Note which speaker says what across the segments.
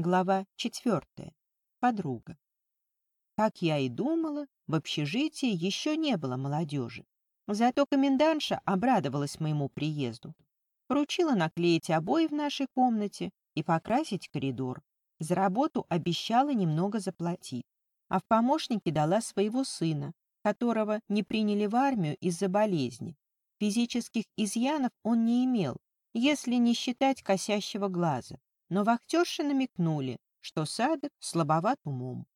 Speaker 1: Глава четвертая. Подруга. Как я и думала, в общежитии еще не было молодежи. Зато комендантша обрадовалась моему приезду. Поручила наклеить обои в нашей комнате и покрасить коридор. За работу обещала немного заплатить. А в помощники дала своего сына, которого не приняли в армию из-за болезни. Физических изъянов он не имел, если не считать косящего глаза. Но вахтерши намекнули, что Садок слабоват умом.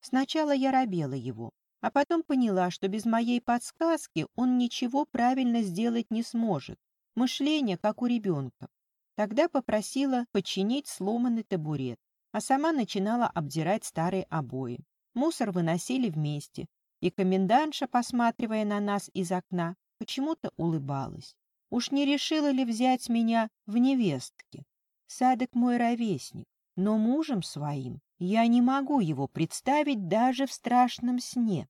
Speaker 1: Сначала я робела его, а потом поняла, что без моей подсказки он ничего правильно сделать не сможет. Мышление, как у ребенка. Тогда попросила починить сломанный табурет, а сама начинала обдирать старые обои. Мусор выносили вместе, и комендантша, посматривая на нас из окна, почему-то улыбалась. Уж не решила ли взять меня в невестки? Садок мой ровесник, но мужем своим я не могу его представить даже в страшном сне.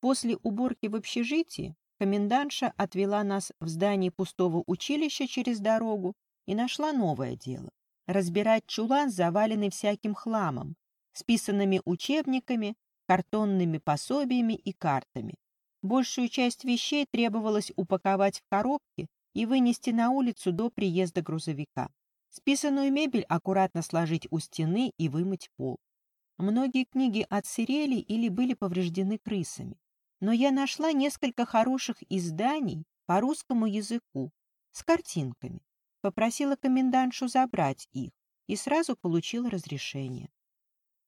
Speaker 1: После уборки в общежитии комендантша отвела нас в здание пустого училища через дорогу и нашла новое дело — разбирать чулан, заваленный всяким хламом, списанными учебниками, картонными пособиями и картами. Большую часть вещей требовалось упаковать в коробки и вынести на улицу до приезда грузовика. Списанную мебель аккуратно сложить у стены и вымыть пол. Многие книги отсырели или были повреждены крысами. Но я нашла несколько хороших изданий по русскому языку с картинками. Попросила комендантшу забрать их и сразу получила разрешение.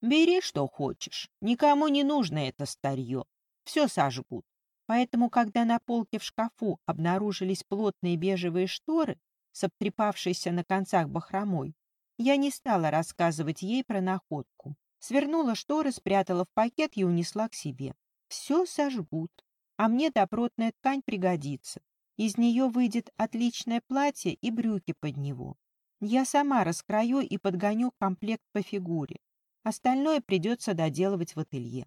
Speaker 1: «Бери, что хочешь. Никому не нужно это старье. Все сожгут». Поэтому, когда на полке в шкафу обнаружились плотные бежевые шторы, с обтрепавшейся на концах бахромой, я не стала рассказывать ей про находку. Свернула шторы, спрятала в пакет и унесла к себе. Все сожгут, а мне добротная ткань пригодится. Из нее выйдет отличное платье и брюки под него. Я сама раскрою и подгоню комплект по фигуре. Остальное придется доделывать в ателье.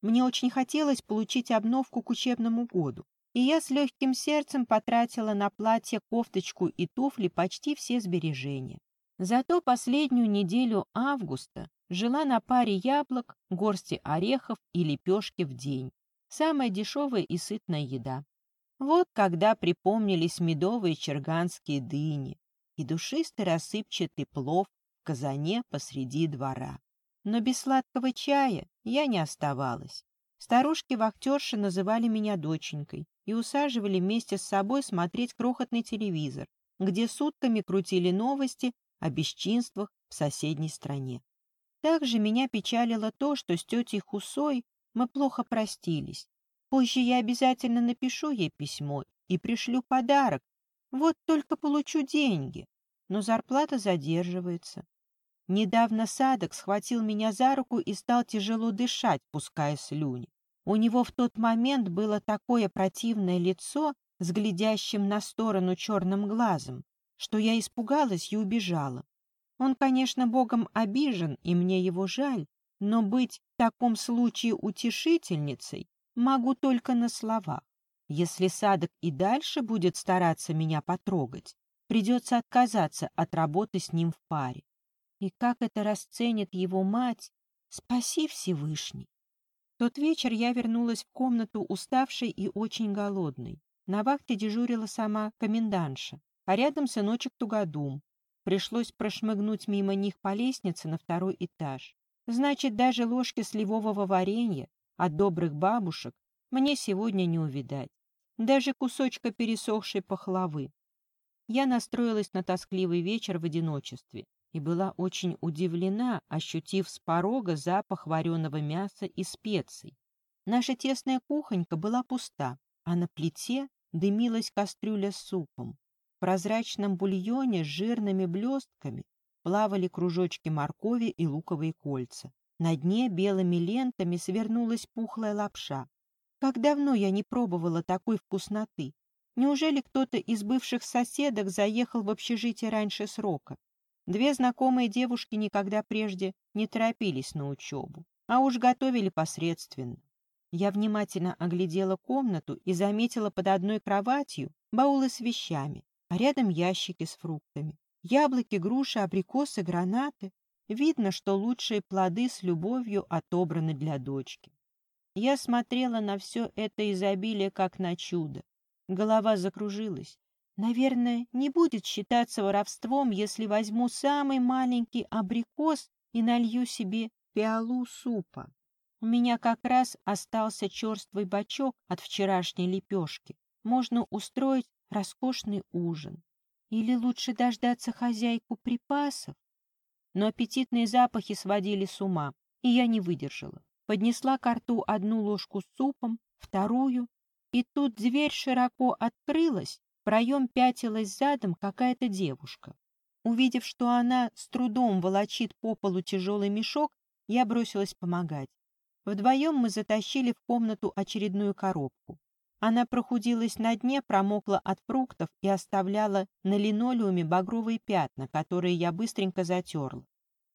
Speaker 1: Мне очень хотелось получить обновку к учебному году, и я с легким сердцем потратила на платье, кофточку и туфли почти все сбережения. Зато последнюю неделю августа жила на паре яблок, горсти орехов и лепешки в день. Самая дешевая и сытная еда. Вот когда припомнились медовые черганские дыни и душистый рассыпчатый плов в казане посреди двора. Но без сладкого чая я не оставалась. Старушки-вахтерши называли меня доченькой и усаживали вместе с собой смотреть крохотный телевизор, где сутками крутили новости о бесчинствах в соседней стране. Также меня печалило то, что с тетей Хусой мы плохо простились. Позже я обязательно напишу ей письмо и пришлю подарок. Вот только получу деньги. Но зарплата задерживается. Недавно Садок схватил меня за руку и стал тяжело дышать, пуская слюни. У него в тот момент было такое противное лицо с глядящим на сторону черным глазом, что я испугалась и убежала. Он, конечно, богом обижен, и мне его жаль, но быть в таком случае утешительницей могу только на словах. Если Садок и дальше будет стараться меня потрогать, придется отказаться от работы с ним в паре. И как это расценит его мать, спаси Всевышний. Тот вечер я вернулась в комнату уставшей и очень голодной. На вахте дежурила сама комендантша, а рядом сыночек Тугодум. Пришлось прошмыгнуть мимо них по лестнице на второй этаж. Значит, даже ложки сливового варенья от добрых бабушек мне сегодня не увидать. Даже кусочка пересохшей пахлавы. Я настроилась на тоскливый вечер в одиночестве и была очень удивлена, ощутив с порога запах вареного мяса и специй. Наша тесная кухонька была пуста, а на плите дымилась кастрюля с супом. В прозрачном бульоне с жирными блестками плавали кружочки моркови и луковые кольца. На дне белыми лентами свернулась пухлая лапша. Как давно я не пробовала такой вкусноты. Неужели кто-то из бывших соседок заехал в общежитие раньше срока? Две знакомые девушки никогда прежде не торопились на учебу, а уж готовили посредственно. Я внимательно оглядела комнату и заметила под одной кроватью баулы с вещами, а рядом ящики с фруктами. Яблоки, груши, абрикосы, гранаты. Видно, что лучшие плоды с любовью отобраны для дочки. Я смотрела на все это изобилие как на чудо. Голова закружилась. Наверное, не будет считаться воровством, если возьму самый маленький абрикос и налью себе пиалу супа. У меня как раз остался черствый бачок от вчерашней лепешки. Можно устроить роскошный ужин. Или лучше дождаться хозяйку припасов? Но аппетитные запахи сводили с ума, и я не выдержала. Поднесла к рту одну ложку с супом, вторую, и тут дверь широко открылась, проем пятилась задом какая-то девушка. Увидев, что она с трудом волочит по полу тяжелый мешок, я бросилась помогать. Вдвоем мы затащили в комнату очередную коробку. Она прохудилась на дне, промокла от фруктов и оставляла на линолеуме багровые пятна, которые я быстренько затерла.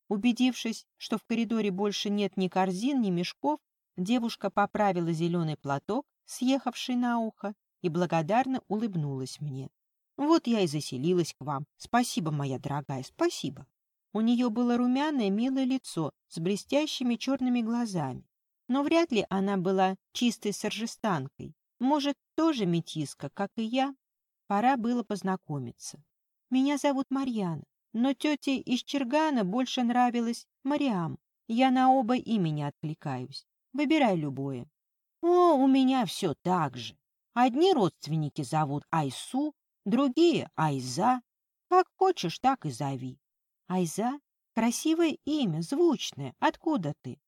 Speaker 1: Убедившись, что в коридоре больше нет ни корзин, ни мешков, девушка поправила зеленый платок, съехавший на ухо, и благодарно улыбнулась мне. «Вот я и заселилась к вам. Спасибо, моя дорогая, спасибо». У нее было румяное, милое лицо с блестящими черными глазами. Но вряд ли она была чистой саржестанкой. Может, тоже метиска, как и я? Пора было познакомиться. Меня зовут Марьяна, но тете из Чергана больше нравилась Мариам. Я на оба имени откликаюсь. Выбирай любое. О, у меня все так же. Одни родственники зовут Айсу, другие — Айза. Как хочешь, так и зови. Айза — красивое имя, звучное. Откуда ты?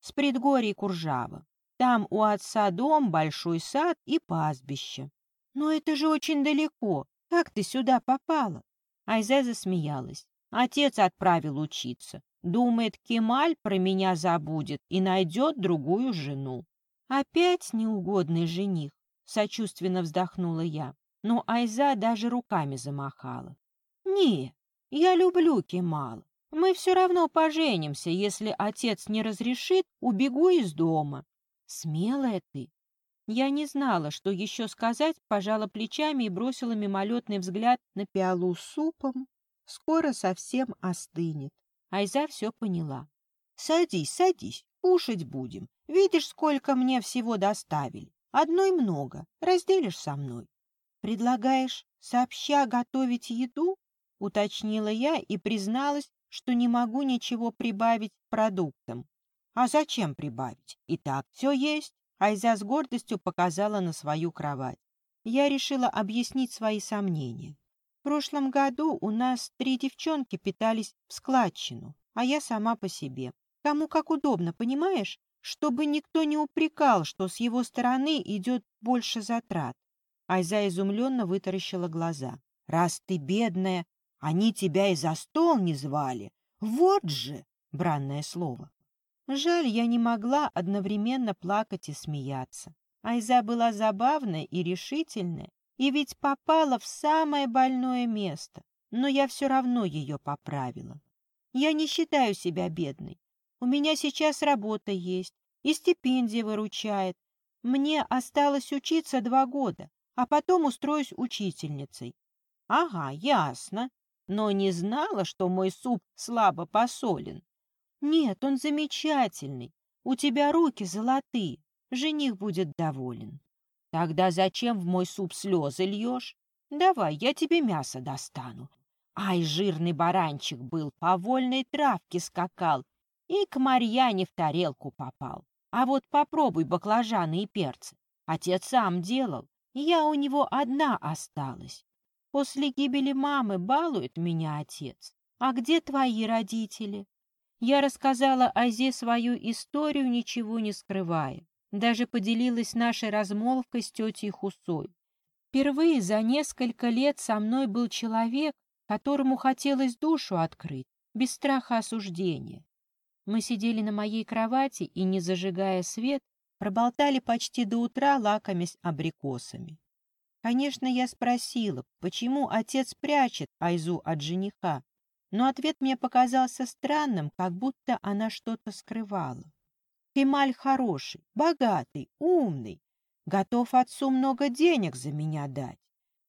Speaker 1: С предгорий Куржава. Там у отца дом, большой сад и пастбище. Но это же очень далеко. Как ты сюда попала? Айзе засмеялась. Отец отправил учиться. Думает, Кемаль про меня забудет и найдет другую жену. Опять неугодный жених, сочувственно вздохнула я. Но Айза даже руками замахала. Не, я люблю Кемала. Мы все равно поженимся, если отец не разрешит, убегу из дома. Смелая ты. Я не знала, что еще сказать, пожала плечами и бросила мимолетный взгляд на пиалу с супом. Скоро совсем остынет. Айза все поняла. Садись, садись, кушать будем. Видишь, сколько мне всего доставили. Одной много. Разделишь со мной. Предлагаешь сообща готовить еду? Уточнила я и призналась, что не могу ничего прибавить к продуктам. А зачем прибавить? И так все есть. Айза с гордостью показала на свою кровать. Я решила объяснить свои сомнения. В прошлом году у нас три девчонки питались в складчину, а я сама по себе. Кому как удобно, понимаешь? Чтобы никто не упрекал, что с его стороны идет больше затрат. Айза изумленно вытаращила глаза. «Раз ты бедная, они тебя и за стол не звали. Вот же!» — бранное слово. Жаль, я не могла одновременно плакать и смеяться. Айза была забавная и решительная, и ведь попала в самое больное место, но я все равно ее поправила. Я не считаю себя бедной. У меня сейчас работа есть, и стипендия выручает. Мне осталось учиться два года, а потом устроюсь учительницей. Ага, ясно. Но не знала, что мой суп слабо посолен. Нет, он замечательный. У тебя руки золотые. Жених будет доволен. Тогда зачем в мой суп слезы льешь? Давай, я тебе мясо достану. Ай, жирный баранчик был, по вольной травке скакал и к Марьяне в тарелку попал. А вот попробуй баклажаны и перцы. Отец сам делал, я у него одна осталась. После гибели мамы балует меня отец. А где твои родители? Я рассказала Азе свою историю, ничего не скрывая. Даже поделилась нашей размолвкой с тетей Хусой. Впервые за несколько лет со мной был человек, которому хотелось душу открыть, без страха осуждения. Мы сидели на моей кровати и, не зажигая свет, проболтали почти до утра, лакомясь абрикосами. Конечно, я спросила, почему отец прячет Айзу от жениха, но ответ мне показался странным, как будто она что-то скрывала. Кемаль хороший, богатый, умный, готов отцу много денег за меня дать.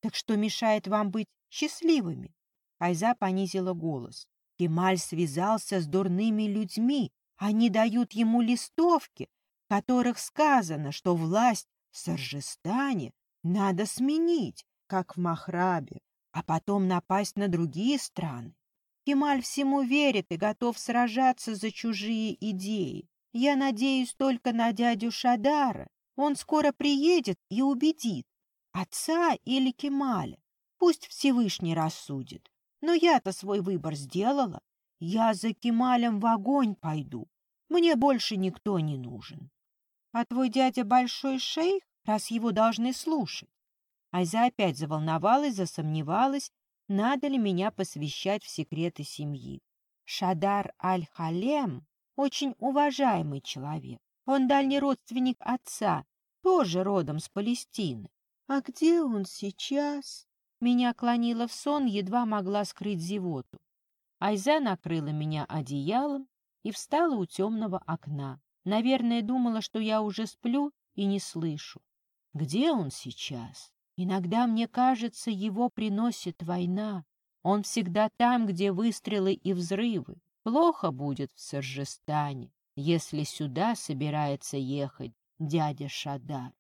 Speaker 1: Так что мешает вам быть счастливыми? Айза понизила голос. Кемаль связался с дурными людьми. Они дают ему листовки, в которых сказано, что власть в Саржестане надо сменить, как в Махрабе, а потом напасть на другие страны. Кемаль всему верит и готов сражаться за чужие идеи. Я надеюсь только на дядю Шадара. Он скоро приедет и убедит. Отца или Кемаля. Пусть Всевышний рассудит. Но я-то свой выбор сделала. Я за Кемалем в огонь пойду. Мне больше никто не нужен. А твой дядя большой шейх, раз его должны слушать. Айза опять заволновалась, засомневалась, надо ли меня посвящать в секреты семьи. Шадар Аль-Халем очень уважаемый человек. Он дальний родственник отца, тоже родом с Палестины. А где он сейчас? Меня клонило в сон, едва могла скрыть зевоту. Айза накрыла меня одеялом и встала у темного окна. Наверное, думала, что я уже сплю и не слышу. Где он сейчас? Иногда, мне кажется, его приносит война. Он всегда там, где выстрелы и взрывы. Плохо будет в Саржестане, если сюда собирается ехать дядя Шадар.